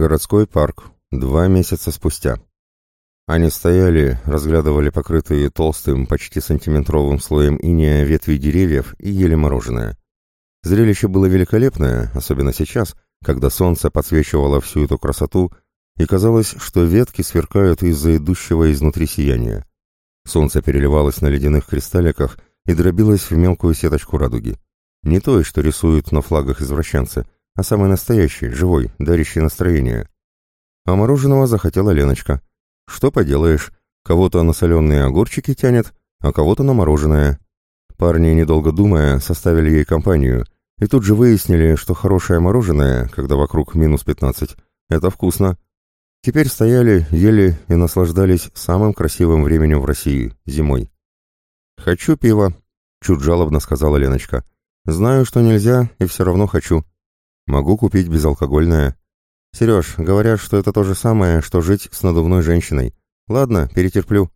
Городской парк. Два месяца спустя. Они стояли, разглядывали покрытые толстым, почти сантиметровым слоем инея ветви деревьев и ели мороженое. Зрелище было великолепное, особенно сейчас, когда солнце подсвечивало всю эту красоту, и казалось, что ветки сверкают из-за идущего изнутри сияния. Солнце переливалось на ледяных кристалликах и дробилось в мелкую сеточку радуги. Не той, что рисуют на флагах извращенцы, а самый настоящий, живой, дарящий настроение. А мороженого захотела Леночка. Что поделаешь, кого-то на соленые огурчики тянет, а кого-то на мороженое. Парни, недолго думая, составили ей компанию, и тут же выяснили, что хорошее мороженое, когда вокруг минус пятнадцать, это вкусно. Теперь стояли, ели и наслаждались самым красивым временем в России, зимой. «Хочу пива», — чуть жалобно сказала Леночка. «Знаю, что нельзя, и все равно хочу. Могу купить безалкогольное». «Сереж, говорят, что это то же самое, что жить с надувной женщиной. Ладно, перетерплю».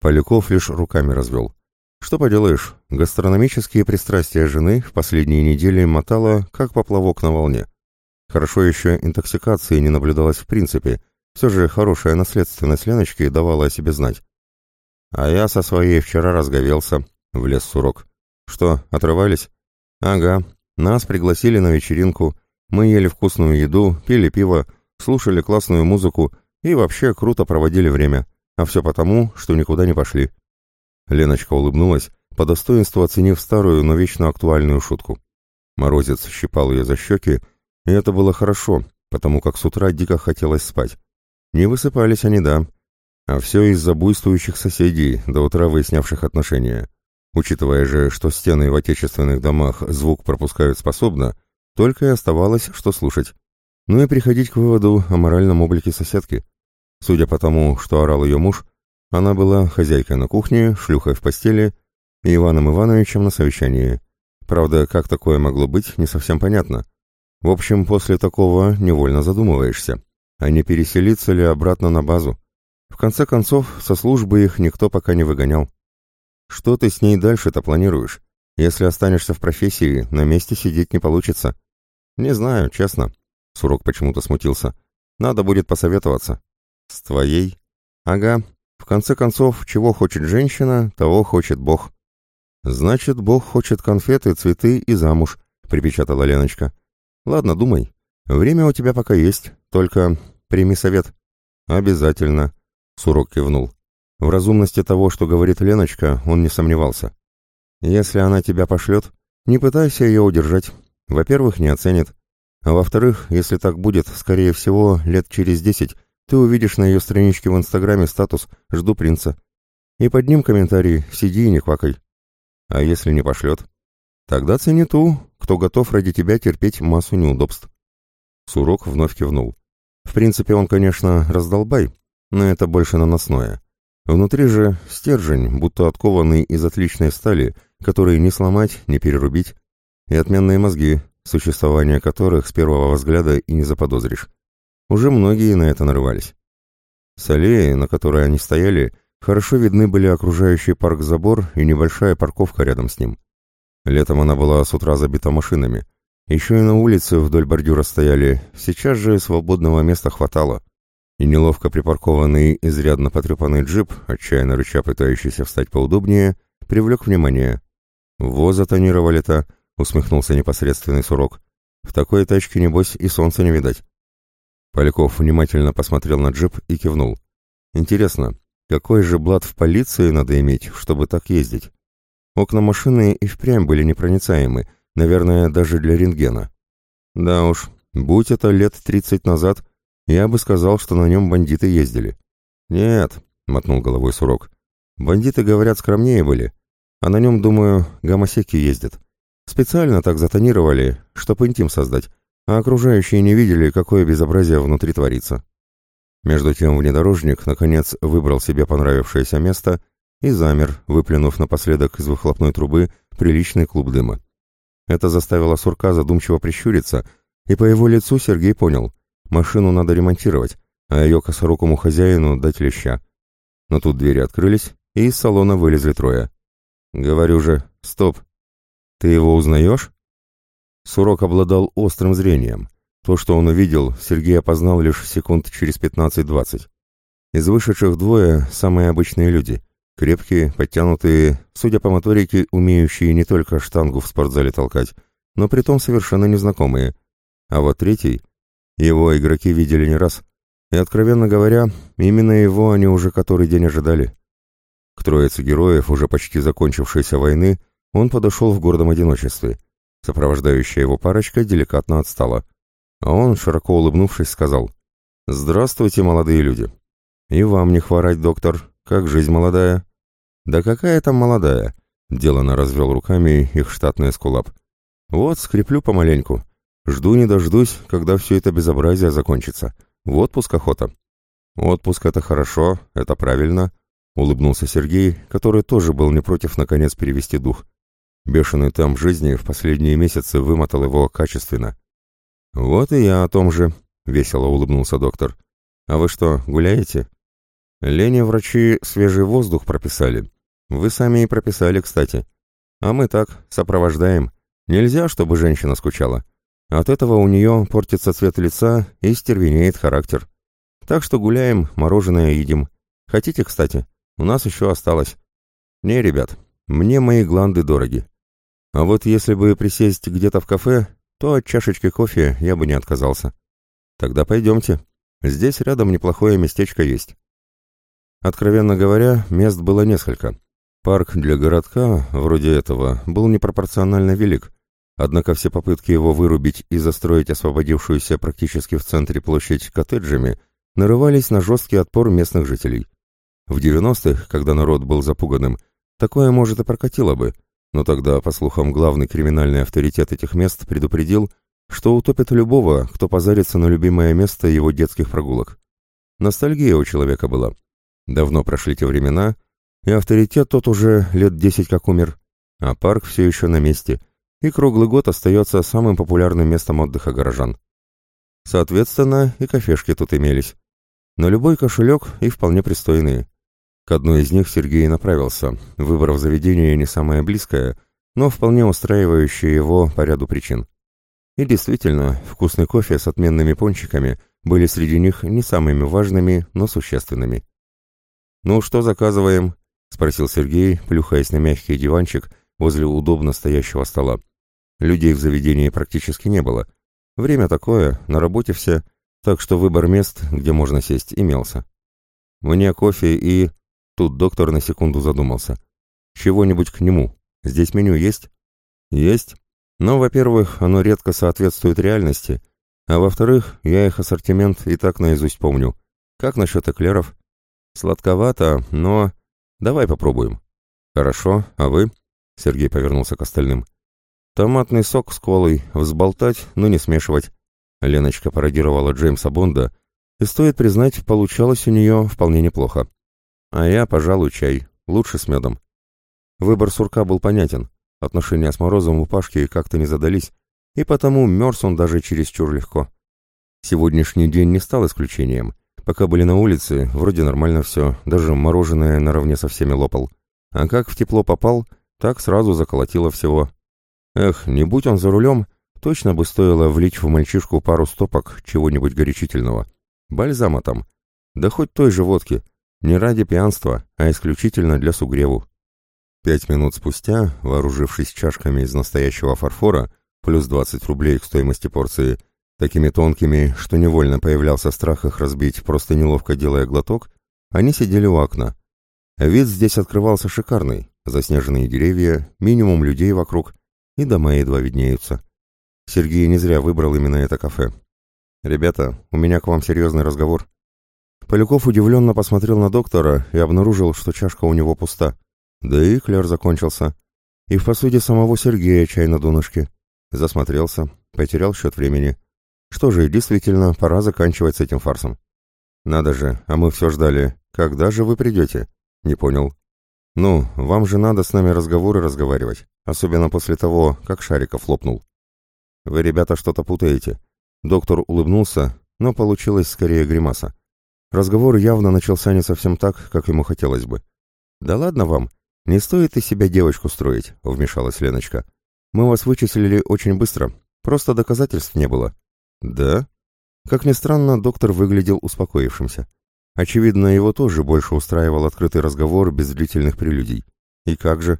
Поляков лишь руками развел. Что поделаешь, гастрономические пристрастия жены в последние недели мотало, как поплавок на волне. Хорошо еще интоксикации не наблюдалось в принципе, все же хорошая наследственность Леночки давала о себе знать. А я со своей вчера разговелся, влез сурок. Что, отрывались? Ага, нас пригласили на вечеринку, мы ели вкусную еду, пили пиво, слушали классную музыку и вообще круто проводили время. А все потому, что никуда не пошли. Леночка улыбнулась, по достоинству оценив старую, но вечно актуальную шутку. Морозец щипал ее за щеки, и это было хорошо, потому как с утра дико хотелось спать. Не высыпались они, да. А все из-за буйствующих соседей, до утра выяснявших отношения. Учитывая же, что стены в отечественных домах звук пропускают способно, только и оставалось, что слушать. Ну и приходить к выводу о моральном облике соседки. Судя по тому, что орал ее муж, она была хозяйкой на кухне, шлюхой в постели и Иваном Ивановичем на совещании. Правда, как такое могло быть, не совсем понятно. В общем, после такого невольно задумываешься, а не переселиться ли обратно на базу. В конце концов, со службы их никто пока не выгонял. Что ты с ней дальше-то планируешь? Если останешься в профессии, на месте сидеть не получится. Не знаю, честно. Сурок почему-то смутился. Надо будет посоветоваться. С твоей? Ага. В конце концов, чего хочет женщина, того хочет Бог. Значит, Бог хочет конфеты, цветы и замуж, припечатала Леночка. Ладно, думай. Время у тебя пока есть, только прими совет. Обязательно. Сурок кивнул. В разумности того, что говорит Леночка, он не сомневался. Если она тебя пошлет, не пытайся ее удержать. Во-первых, не оценит. А во-вторых, если так будет, скорее всего, лет через десять, ты увидишь на ее страничке в Инстаграме статус «Жду принца». И под ним комментарий «Сиди и не квакай». А если не пошлет? Тогда цени ту, кто готов ради тебя терпеть массу неудобств. Сурок вновь кивнул. В принципе, он, конечно, раздолбай, но это больше наносное. Внутри же стержень, будто откованный из отличной стали, который не сломать, не перерубить, и отменные мозги, существование которых с первого взгляда и не заподозришь. Уже многие на это нарывались. С аллеи, на которой они стояли, хорошо видны были окружающий парк-забор и небольшая парковка рядом с ним. Летом она была с утра забита машинами. Еще и на улице вдоль бордюра стояли, сейчас же свободного места хватало. И неловко припаркованный, изрядно потрепанный джип, отчаянно рыча пытающийся встать поудобнее, привлек внимание. «Во затонировали-то», — усмехнулся непосредственный сурок. «В такой тачке, небось, и солнца не видать». Поляков внимательно посмотрел на джип и кивнул. «Интересно, какой же блат в полиции надо иметь, чтобы так ездить?» Окна машины и впрямь были непроницаемы, наверное, даже для рентгена. Да уж, будь это лет тридцать назад, я бы сказал, что на нем бандиты ездили. Нет, мотнул головой Сурок. Бандиты, говорят, скромнее были, а на нем, думаю, гомосеки ездят. Специально так затонировали, чтобы интим создать, а окружающие не видели, какое безобразие внутри творится. Между тем внедорожник, наконец, выбрал себе понравившееся место и замер, выплюнув напоследок из выхлопной трубы приличный клуб дыма. Это заставило Сурка задумчиво прищуриться, и по его лицу Сергей понял — машину надо ремонтировать, а ее косорукому хозяину дать леща. Но тут двери открылись, и из салона вылезли трое. «Говорю же, стоп! Ты его узнаешь?» Сурок обладал острым зрением. То, что он увидел, Сергей опознал лишь секунд через 15-20. Из вышедших двое – самые обычные люди. Крепкие, подтянутые, судя по моторике, умеющие не только штангу в спортзале толкать, но притом совершенно незнакомые. А вот третий – его игроки видели не раз. И, откровенно говоря, именно его они уже который день ожидали. К троице героев, уже почти закончившейся войны, он подошел в гордом одиночестве. Сопровождающая его парочка деликатно отстала. А он, широко улыбнувшись, сказал «Здравствуйте, молодые люди». «И вам не хворать, доктор. Как жизнь молодая?» «Да какая там молодая?» — делано развел руками их штатный эскулап. «Вот, скреплю помаленьку. Жду не дождусь, когда все это безобразие закончится. В отпуск охота». «Отпуск — это хорошо, это правильно», — улыбнулся Сергей, который тоже был не против наконец перевести дух. Бешеный темп жизни в последние месяцы вымотал его качественно. «Вот и я о том же», — весело улыбнулся доктор. «А вы что, гуляете?» Лене врачи свежий воздух прописали. Вы сами и прописали, кстати. А мы так, сопровождаем. Нельзя, чтобы женщина скучала. От этого у нее портится цвет лица и стервенеет характер. Так что гуляем, мороженое едим. Хотите, кстати? У нас еще осталось. Не, ребят, мне мои гланды дороги. А вот если бы присесть где-то в кафе, то от чашечки кофе я бы не отказался. Тогда пойдемте. Здесь рядом неплохое местечко есть. Откровенно говоря, мест было несколько. Парк для городка, вроде этого, был непропорционально велик, однако все попытки его вырубить и застроить освободившуюся практически в центре площадь коттеджами нарывались на жесткий отпор местных жителей. В 90-х, когда народ был запуганным, такое, может, и прокатило бы, но тогда, по слухам, главный криминальный авторитет этих мест предупредил, что утопит любого, кто позарится на любимое место его детских прогулок. Ностальгия у человека была. Давно прошли те времена, и авторитет тот уже лет десять как умер, а парк все еще на месте, и круглый год остается самым популярным местом отдыха горожан. Соответственно, и кафешки тут имелись. На любой кошелек и вполне пристойные. К одной из них Сергей направился, выбрав заведение не самое близкое, но вполне устраивающее его по ряду причин. И действительно, вкусный кофе с отменными пончиками были среди них не самыми важными, но существенными. «Ну, что заказываем?» — спросил Сергей, плюхаясь на мягкий диванчик возле удобно стоящего стола. Людей в заведении практически не было. Время такое, на работе все, так что выбор мест, где можно сесть, имелся. «Мне кофе и...» Тут доктор на секунду задумался. «Чего-нибудь к нему. Здесь меню есть?» «Есть. Но, во-первых, оно редко соответствует реальности, а во-вторых, я их ассортимент и так наизусть помню. Как насчет эклеров?» Сладковато, но... Давай попробуем. Хорошо, а вы? Сергей повернулся к остальным. Томатный сок с колой, взболтать, но не смешивать. Леночка пародировала Джеймса Бонда, и, стоит признать, получалось у нее вполне неплохо. А я, пожалуй, чай, лучше с медом. Выбор сурка был понятен. Отношения с Морозом у Пашки как-то не задались, и потому мерз он даже чересчур легко. Сегодняшний день не стал исключением — Пока были на улице, вроде нормально все, даже мороженое наравне со всеми лопал. А как в тепло попал, так сразу заколотило всего. Эх, не будь он за рулем, точно бы стоило влить в мальчишку пару стопок чего-нибудь горячительного. Бальзама там. Да хоть той же водки. Не ради пьянства, а исключительно для сугреву. Пять минут спустя, вооружившись чашками из настоящего фарфора, плюс 20 рублей к стоимости порции, Такими тонкими, что невольно появлялся страх их разбить, просто неловко делая глоток, они сидели у окна. Вид здесь открывался шикарный, заснеженные деревья, минимум людей вокруг, и дома едва виднеются. Сергей не зря выбрал именно это кафе. «Ребята, у меня к вам серьезный разговор». Поляков удивленно посмотрел на доктора и обнаружил, что чашка у него пуста. Да и кляр закончился. И в посуде самого Сергея чай на донышке. Засмотрелся, потерял счет времени. Что же, действительно, пора заканчивать с этим фарсом. Надо же, а мы все ждали. Когда же вы придете? Не понял. Ну, вам же надо с нами разговоры разговаривать, особенно после того, как Шариков лопнул. Вы, ребята, что-то путаете. Доктор улыбнулся, но получилось скорее гримаса. Разговор явно начался не совсем так, как ему хотелось бы. «Да ладно вам, не стоит из себя девочку строить», — вмешалась Леночка. «Мы вас вычислили очень быстро, просто доказательств не было. Да? Как ни странно, доктор выглядел успокоившимся. Очевидно, его тоже больше устраивал открытый разговор без длительных прелюдий. И как же?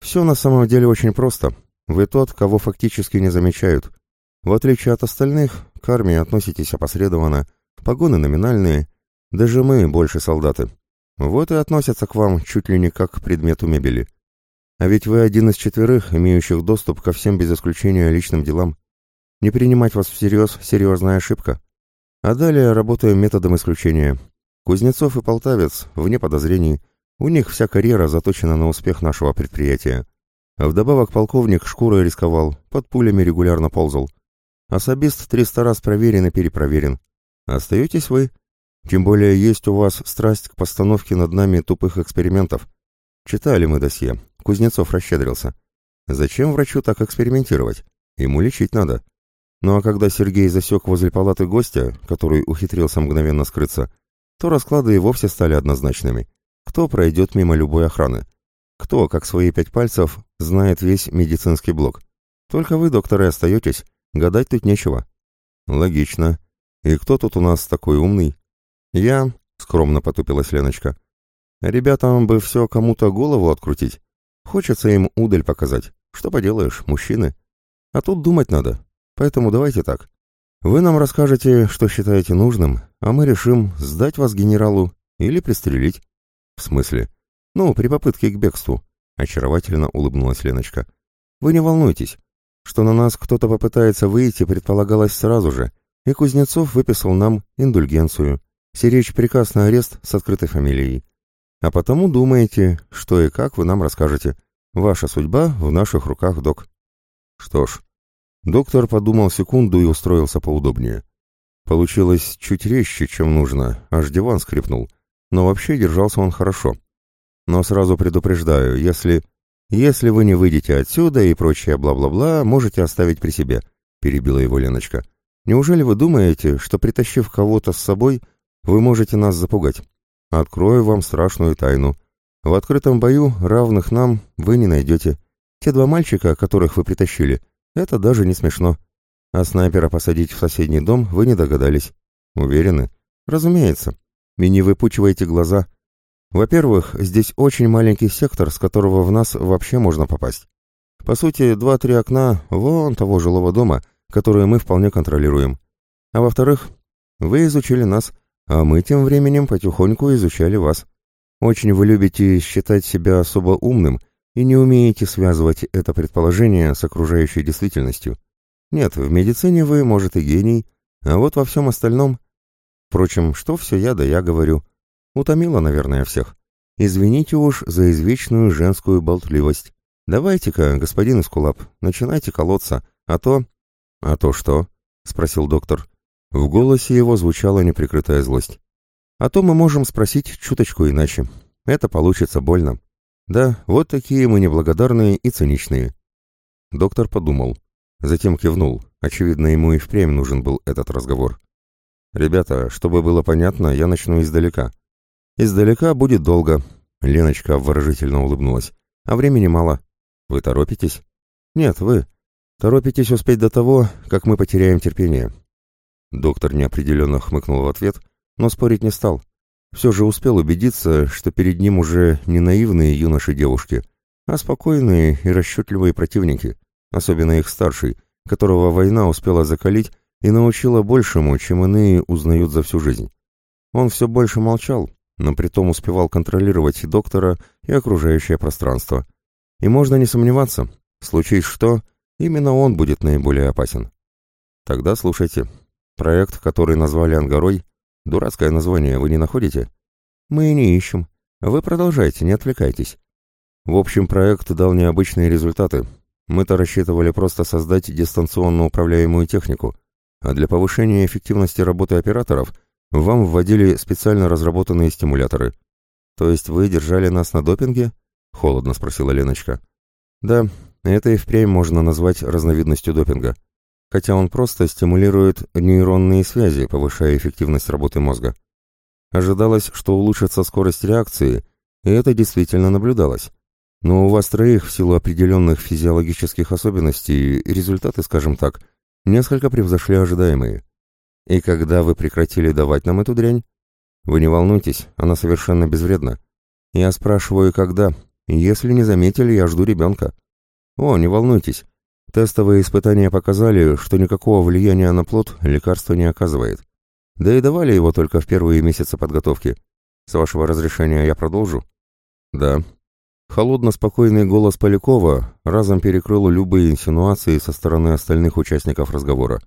Все на самом деле очень просто. Вы тот, кого фактически не замечают. В отличие от остальных, к армии относитесь опосредованно, погоны номинальные, даже мы больше солдаты. Вот и относятся к вам чуть ли не как к предмету мебели. А ведь вы один из четверых, имеющих доступ ко всем без исключения личным делам. Не принимать вас всерьез – серьезная ошибка. А далее работаем методом исключения. Кузнецов и Полтавец, вне подозрений, у них вся карьера заточена на успех нашего предприятия. Вдобавок полковник шкурой рисковал, под пулями регулярно ползал. Особист триста раз проверен и перепроверен. Остаетесь вы. Тем более есть у вас страсть к постановке над нами тупых экспериментов. Читали мы досье. Кузнецов расщедрился. Зачем врачу так экспериментировать? Ему лечить надо. Ну а когда Сергей засек возле палаты гостя, который ухитрился мгновенно скрыться, то расклады и вовсе стали однозначными. Кто пройдет мимо любой охраны? Кто, как свои пять пальцев, знает весь медицинский блок? Только вы, докторы, остаетесь. Гадать тут нечего. Логично. И кто тут у нас такой умный? Я, скромно потупилась Леночка. Ребятам бы все кому-то голову открутить. Хочется им удаль показать. Что поделаешь, мужчины. А тут думать надо. Поэтому давайте так. Вы нам расскажете, что считаете нужным, а мы решим, сдать вас генералу или пристрелить. В смысле? Ну, при попытке к бегству. Очаровательно улыбнулась Леночка. Вы не волнуйтесь. Что на нас кто-то попытается выйти, предполагалось сразу же, и Кузнецов выписал нам индульгенцию. Сиречь приказ на арест с открытой фамилией. А потому думаете, что и как вы нам расскажете. Ваша судьба в наших руках, док. Что ж, доктор подумал секунду и устроился поудобнее. Получилось чуть резче, чем нужно, аж диван скрипнул. Но вообще держался он хорошо. Но сразу предупреждаю, если... Если вы не выйдете отсюда и прочее бла-бла-бла, можете оставить при себе, перебила его Леночка. Неужели вы думаете, что притащив кого-то с собой, вы можете нас запугать? Открою вам страшную тайну. В открытом бою равных нам вы не найдете. Те два мальчика, которых вы притащили, это даже не смешно. А снайпера посадить в соседний дом вы не догадались. Уверены? Разумеется. И не выпучивайте глаза. Во-первых, здесь очень маленький сектор, с которого в нас вообще можно попасть. По сути, два-три окна вон того жилого дома, которые мы вполне контролируем. А во-вторых, вы изучили нас, а мы тем временем потихоньку изучали вас. Очень вы любите считать себя особо умным и не умеете связывать это предположение с окружающей действительностью. Нет, в медицине вы, может, и гений, а вот во всем остальном... Впрочем, что все я да я говорю. Утомила, наверное, всех. Извините уж за извечную женскую болтливость. Давайте-ка, господин Искулап, начинайте колоться, а то... — А то что? — спросил доктор. В голосе его звучала неприкрытая злость. «А то мы можем спросить чуточку иначе. Это получится больно. Да, вот такие мы неблагодарные и циничные». Доктор подумал. Затем кивнул. Очевидно, ему и впрямь нужен был этот разговор. «Ребята, чтобы было понятно, я начну издалека. Издалека будет долго». Леночка выражительно улыбнулась. «А времени мало. Вы торопитесь?» «Нет, вы. Торопитесь успеть до того, как мы потеряем терпение. Доктор неопределенно хмыкнул в ответ, но спорить не стал. Все же успел убедиться, что перед ним уже не наивные юноши-девушки, а спокойные и расчетливые противники, особенно их старший, которого война успела закалить и научила большему, чем иные узнают за всю жизнь. Он все больше молчал, но притом успевал контролировать и доктора, и окружающее пространство. И можно не сомневаться, случись что, именно он будет наиболее опасен. Тогда слушайте, Проект, который назвали «Ангарой», дурацкое название, вы не находите? Мы и не ищем. Вы продолжайте, не отвлекайтесь. В общем, проект дал необычные результаты. Мы-то рассчитывали просто создать дистанционно управляемую технику, а для повышения эффективности работы операторов вам вводили специально разработанные стимуляторы. То есть вы держали нас на допинге? Холодно спросила Леночка. Да, это и впрямь можно назвать разновидностью допинга хотя он просто стимулирует нейронные связи, повышая эффективность работы мозга. Ожидалось, что улучшится скорость реакции, и это действительно наблюдалось. Но у вас троих в силу определенных физиологических особенностей результаты, скажем так, несколько превзошли ожидаемые. И когда вы прекратили давать нам эту дрянь? Вы не волнуйтесь, она совершенно безвредна. Я спрашиваю, когда. Если не заметили, я жду ребенка. О, не волнуйтесь. Тестовые испытания показали, что никакого влияния на плод лекарство не оказывает. Да и давали его только в первые месяцы подготовки. С вашего разрешения я продолжу? Да. Холодно-спокойный голос Полякова разом перекрыл любые инсинуации со стороны остальных участников разговора.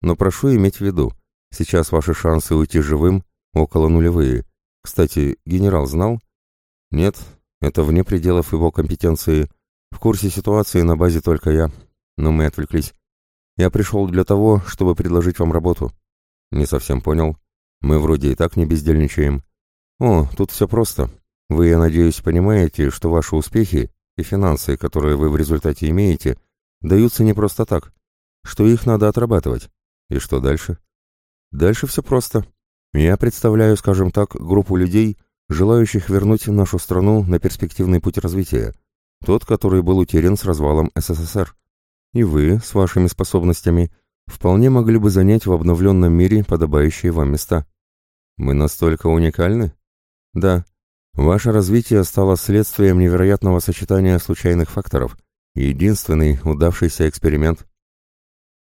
Но прошу иметь в виду, сейчас ваши шансы уйти живым около нулевые. Кстати, генерал знал? Нет, это вне пределов его компетенции. В курсе ситуации на базе только я. Но мы отвлеклись. Я пришел для того, чтобы предложить вам работу. Не совсем понял. Мы вроде и так не бездельничаем. О, тут все просто. Вы, я надеюсь, понимаете, что ваши успехи и финансы, которые вы в результате имеете, даются не просто так, что их надо отрабатывать. И что дальше? Дальше все просто. Я представляю, скажем так, группу людей, желающих вернуть нашу страну на перспективный путь развития, тот, который был утерян с развалом СССР. И вы, с вашими способностями, вполне могли бы занять в обновленном мире подобающие вам места. Мы настолько уникальны? Да. Ваше развитие стало следствием невероятного сочетания случайных факторов. Единственный удавшийся эксперимент.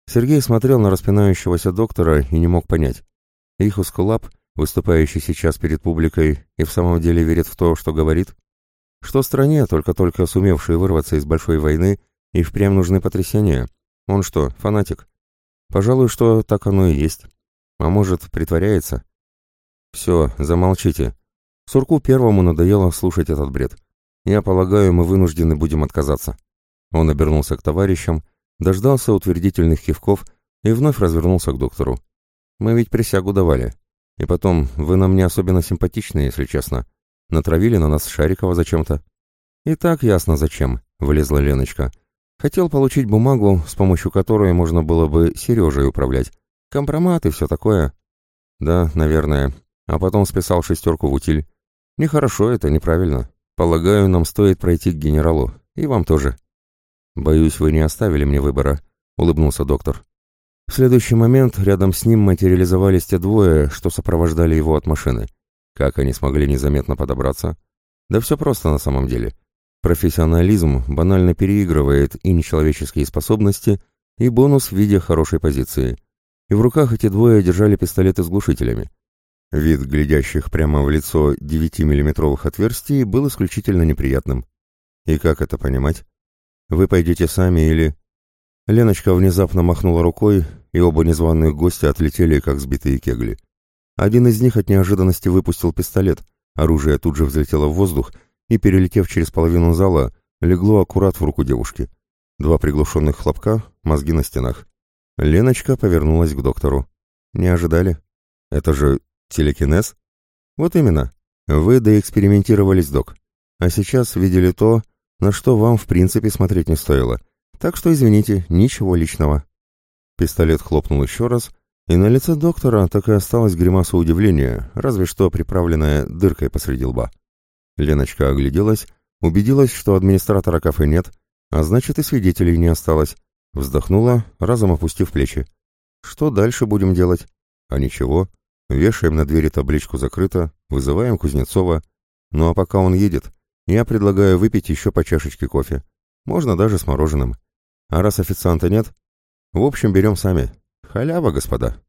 Сергей смотрел на распинающегося доктора и не мог понять. Их Ускулап, выступающий сейчас перед публикой, и в самом деле верит в то, что говорит? Что стране, только-только сумевшей вырваться из большой войны, и впрямь нужны потрясения? Он что, фанатик? Пожалуй, что так оно и есть. А может, притворяется? Все, замолчите. Сурку первому надоело слушать этот бред. Я полагаю, мы вынуждены будем отказаться. Он обернулся к товарищам, дождался утвердительных кивков и вновь развернулся к доктору. «Мы ведь присягу давали. И потом, вы нам не особенно симпатичны, если честно. Натравили на нас Шарикова зачем-то». «И так ясно зачем», — вылезла Леночка. «Хотел получить бумагу, с помощью которой можно было бы Сережей управлять. Компромат и все такое». «Да, наверное. А потом списал шестерку в утиль. Нехорошо это, неправильно. Полагаю, нам стоит пройти к генералу. И вам тоже». «Боюсь, вы не оставили мне выбора», — улыбнулся доктор. В следующий момент рядом с ним материализовались те двое, что сопровождали его от машины. Как они смогли незаметно подобраться? Да все просто на самом деле. Профессионализм банально переигрывает и нечеловеческие способности, и бонус в виде хорошей позиции. И в руках эти двое держали пистолеты с глушителями. Вид глядящих прямо в лицо 9-миллиметровых отверстий был исключительно неприятным. И как это понимать? Вы пойдете сами или...» Леночка внезапно махнула рукой, и оба незваных гостя отлетели, как сбитые кегли. Один из них от неожиданности выпустил пистолет, оружие тут же взлетело в воздух и, перелетев через половину зала, легло аккурат в руку девушки. Два приглушенных хлопка, мозги на стенах. Леночка повернулась к доктору. «Не ожидали? Это же телекинез?» «Вот именно. Вы доэкспериментировались, док. А сейчас видели то, на что вам в принципе смотреть не стоило. Так что извините, ничего личного». Пистолет хлопнул еще раз, и на лице доктора так и осталась гримаса удивления, разве что приправленная дыркой посреди лба. Леночка огляделась, убедилась, что администратора кафе нет, а значит и свидетелей не осталось. Вздохнула, разом опустив плечи. «Что дальше будем делать?» «А ничего. Вешаем на двери табличку «Закрыто», вызываем Кузнецова. Ну а пока он едет, я предлагаю выпить еще по чашечке кофе. Можно даже с мороженым. А раз официанта нет, в общем, берем сами. Халява, господа.